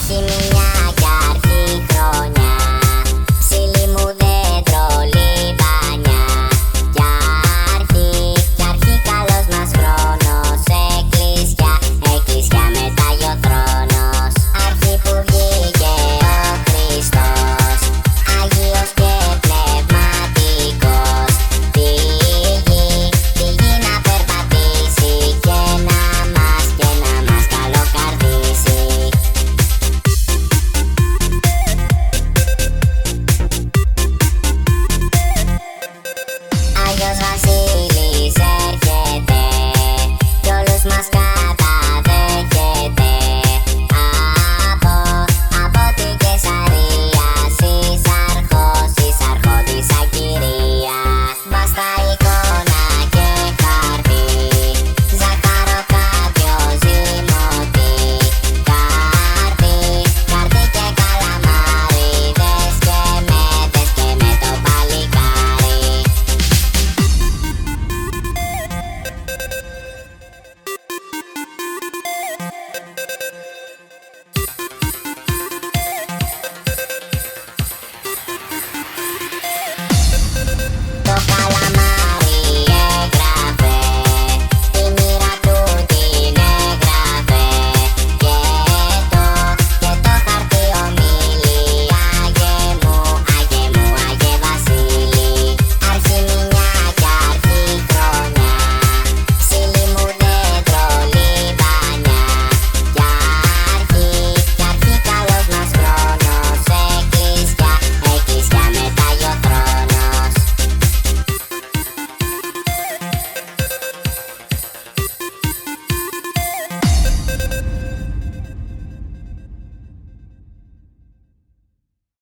see me